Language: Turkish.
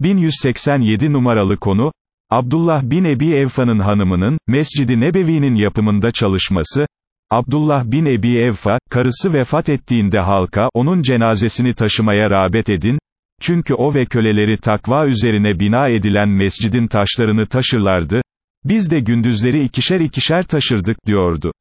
1187 numaralı konu, Abdullah bin Ebi Evfa'nın hanımının, Mescid-i Nebevi'nin yapımında çalışması, Abdullah bin Ebi Evfa, karısı vefat ettiğinde halka, onun cenazesini taşımaya rağbet edin, çünkü o ve köleleri takva üzerine bina edilen mescidin taşlarını taşırlardı, biz de gündüzleri ikişer ikişer taşırdık, diyordu.